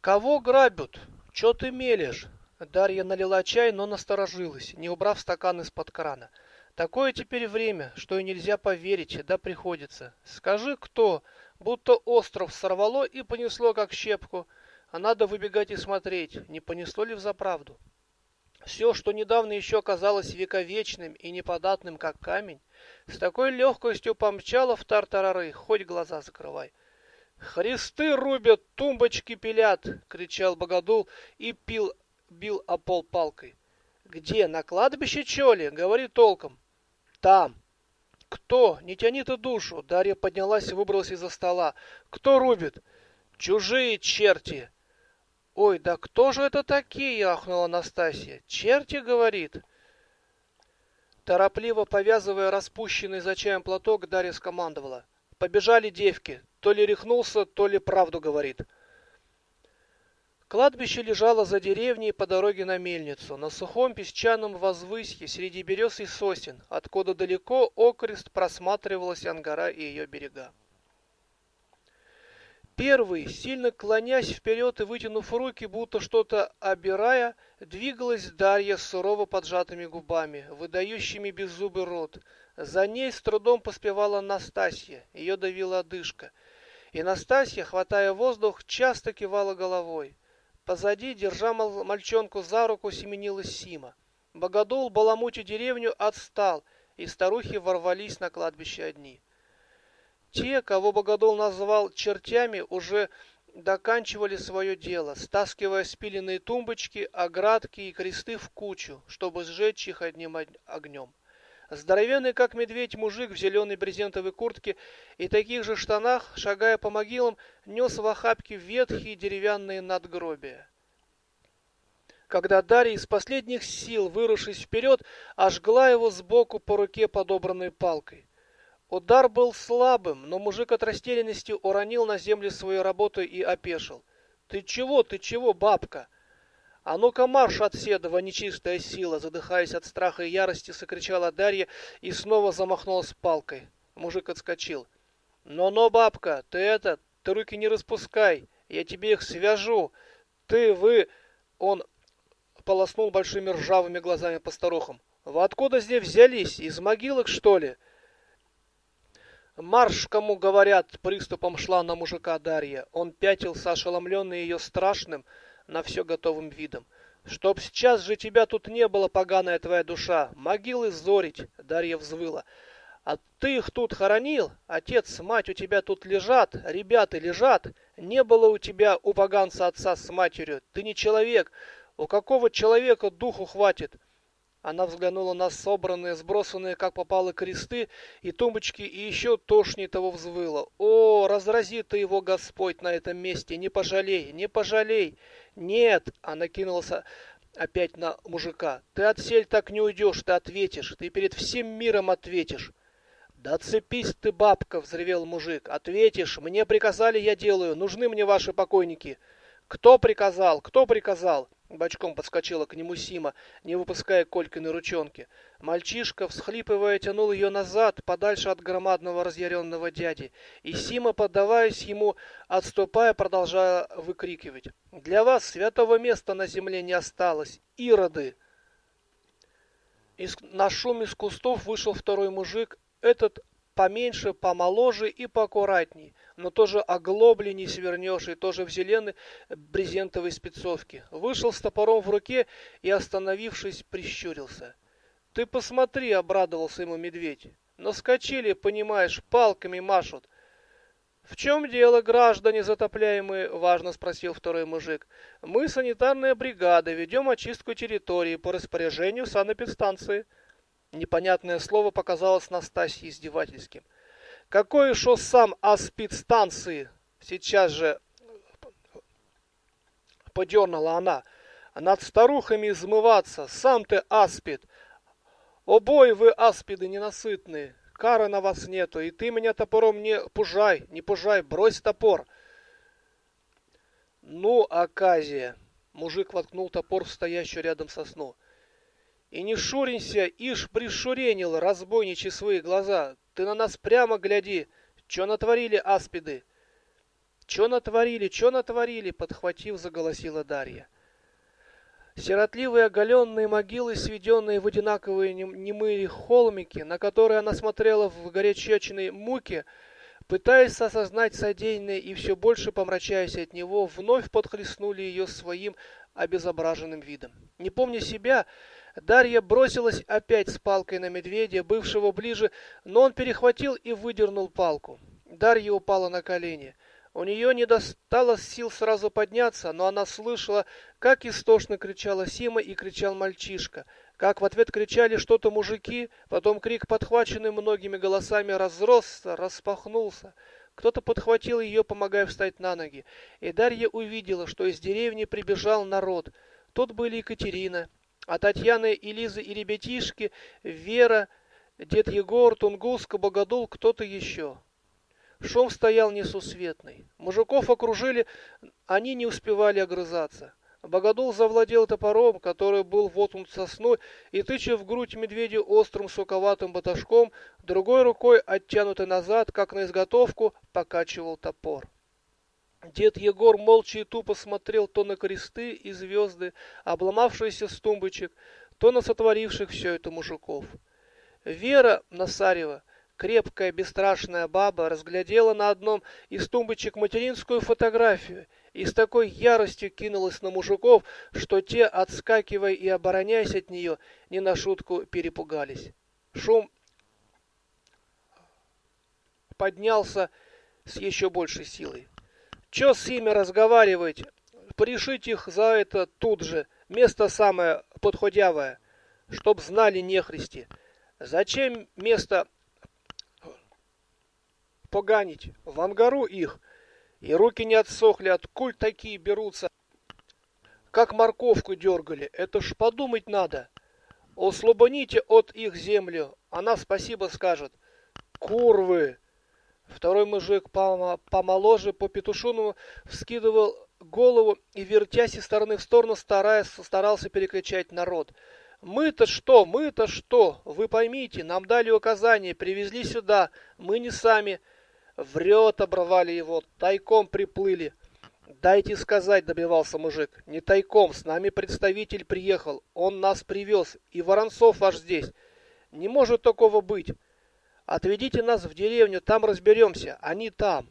Кого грабят? Чё ты мелешь? Дарья налила чай, но насторожилась, не убрав стакан из-под крана. Такое теперь время, что и нельзя поверить, да приходится. Скажи, кто? Будто остров сорвало и понесло, как щепку. А надо выбегать и смотреть, не понесло ли в заправду. Все, что недавно еще казалось вековечным и неподатным, как камень, с такой легкостью помчало в тартарары, хоть глаза закрывай. «Христы рубят, тумбочки пилят!» — кричал Богодул и пил, бил о пол палкой. «Где? На кладбище, чё ли? Говори толком!» Там. Кто? Не тяни ты душу. Дарья поднялась и выбралась из-за стола. Кто рубит? Чужие черти. Ой, да кто же это такие? ахнула Настасья. Черти, говорит. Торопливо повязывая распущенный за чаем платок, Дарья скомандовала. Побежали девки. То ли рехнулся, то ли правду говорит. Кладбище лежало за деревней по дороге на мельницу, на сухом песчаном возвысье среди берез и сосен, откуда далеко окрест просматривалась Ангара и ее берега. Первый, сильно клонясь вперед и вытянув руки, будто что-то обирая, двигалась Дарья с сурово поджатыми губами, выдающими беззубый рот. За ней с трудом поспевала Настасья, ее давила одышка. И Настасья, хватая воздух, часто кивала головой. Позади, держа мальчонку за руку, семенилась Сима. Богодул, баламутя деревню, отстал, и старухи ворвались на кладбище одни. Те, кого Богодул назвал чертями, уже доканчивали свое дело, стаскивая спиленные тумбочки, оградки и кресты в кучу, чтобы сжечь их одним огнем. Здоровенный, как медведь, мужик в зеленой брезентовой куртке и таких же штанах, шагая по могилам, нес в охапке ветхие деревянные надгробия. Когда Дарья из последних сил, выросшись вперед, ожгла его сбоку по руке подобранной палкой. Удар был слабым, но мужик от растерянности уронил на землю свою работу и опешил. «Ты чего, ты чего, бабка?» «А ну-ка марш от Седова, нечистая сила!» Задыхаясь от страха и ярости, сокричала Дарья и снова замахнулась палкой. Мужик отскочил. «Но-но, бабка, ты это, ты руки не распускай, я тебе их свяжу. Ты, вы...» Он полоснул большими ржавыми глазами по старухам. «Вы откуда здесь взялись? Из могилок, что ли?» «Марш, кому говорят!» Приступом шла на мужика Дарья. Он пятился, ошеломленный ее страшным, на все готовым видом. «Чтоб сейчас же тебя тут не было, поганая твоя душа! Могилы зорить!» — Дарья взвыла. «А ты их тут хоронил? Отец, мать у тебя тут лежат, ребята лежат. Не было у тебя у поганца отца с матерью. Ты не человек. У какого человека духу хватит?» Она взглянула на собранные, сбросанные, как попало, кресты и тумбочки, и еще тошнее того взвыла. «О, разрази ты его, Господь, на этом месте! Не пожалей, не пожалей! «Нет!» — она кинулась опять на мужика. «Ты от сель так не уйдешь, ты ответишь, ты перед всем миром ответишь!» «Да цепись ты, бабка!» — взревел мужик. «Ответишь! Мне приказали, я делаю! Нужны мне ваши покойники!» «Кто приказал? Кто приказал?» Бочком подскочила к нему Сима, не выпуская Колькиной ручонки. Мальчишка, всхлипывая, тянул ее назад, подальше от громадного разъяренного дяди. И Сима, поддаваясь ему, отступая, продолжая выкрикивать. «Для вас святого места на земле не осталось! Ироды!» Из, на шум из кустов вышел второй мужик. Этот поменьше, помоложе и поаккуратней, но тоже оглобли не свернешь, и тоже в зеленой брезентовой спецовке. Вышел с топором в руке и, остановившись, прищурился. «Ты посмотри!» — обрадовался ему медведь. «Наскочили, понимаешь, палками машут». «В чем дело, граждане затопляемые?» — важно спросил второй мужик. «Мы, санитарная бригада, ведем очистку территории по распоряжению санэпидстанции». Непонятное слово показалось Настасье издевательским. Какой шо сам аспид станции? Сейчас же подернула она. Над старухами измываться. Сам ты аспид. Обои вы аспиды ненасытные. Кары на вас нету, и ты меня топором не пужай, не пужай, брось топор. Ну, оказия. Мужик воткнул топор в стоящую рядом сосну. И не шуринься, ишь пришуренил, разбойничьи свои глаза. Ты на нас прямо гляди, что натворили аспиды. «Чё натворили, чё натворили?» — подхватив, заголосила Дарья. Сиротливые оголенные могилы, сведенные в одинаковые немые холмики, на которые она смотрела в горячечной муке, пытаясь осознать содеянное и все больше помрачаясь от него, вновь подхлестнули ее своим обезображенным видом. Не помня себя, Дарья бросилась опять с палкой на медведя, бывшего ближе, но он перехватил и выдернул палку. Дарья упала на колени. У нее не достало сил сразу подняться, но она слышала, как истошно кричала Сима и кричал мальчишка, как в ответ кричали что-то мужики, потом крик, подхваченный многими голосами, разросся, распахнулся. Кто-то подхватил ее, помогая встать на ноги, и Дарья увидела, что из деревни прибежал народ. Тут были Екатерина, а Татьяна и Лиза и ребятишки, Вера, дед Егор, Тунгуска, Богодул, кто-то еще. Шум стоял несусветный. Мужиков окружили, они не успевали огрызаться. Богодул завладел топором, который был воткнут сосной, и, тыча в грудь медведю острым суковатым баташком, другой рукой, оттянутой назад, как на изготовку, покачивал топор. Дед Егор молча и тупо смотрел то на кресты и звезды, обломавшиеся с тумбочек, то на сотворивших все это мужиков. Вера Насарева крепкая, бесстрашная баба разглядела на одном из тумбочек материнскую фотографию и с такой яростью кинулась на мужиков, что те, отскакивая и обороняясь от нее, не на шутку перепугались. Шум поднялся с еще большей силой. «Че с ими разговаривать? Порешить их за это тут же, место самое подходявое, чтоб знали нехристи. Зачем место поганить. В ангару их. И руки не отсохли, откуль такие берутся. Как морковку дергали, это ж подумать надо. Услобоните от их землю, она спасибо скажет. Курвы! Второй мужик помоложе, по петушину вскидывал голову и, вертясь из стороны в сторону, стараясь, старался перекричать народ. «Мы-то что? Мы-то что? Вы поймите, нам дали указание, привезли сюда, мы не сами». Врет, обрывали его, тайком приплыли. Дайте сказать, добивался мужик. Не тайком, с нами представитель приехал, он нас привез, и Воронцов ваш здесь. Не может такого быть. Отведите нас в деревню, там разберемся, они там.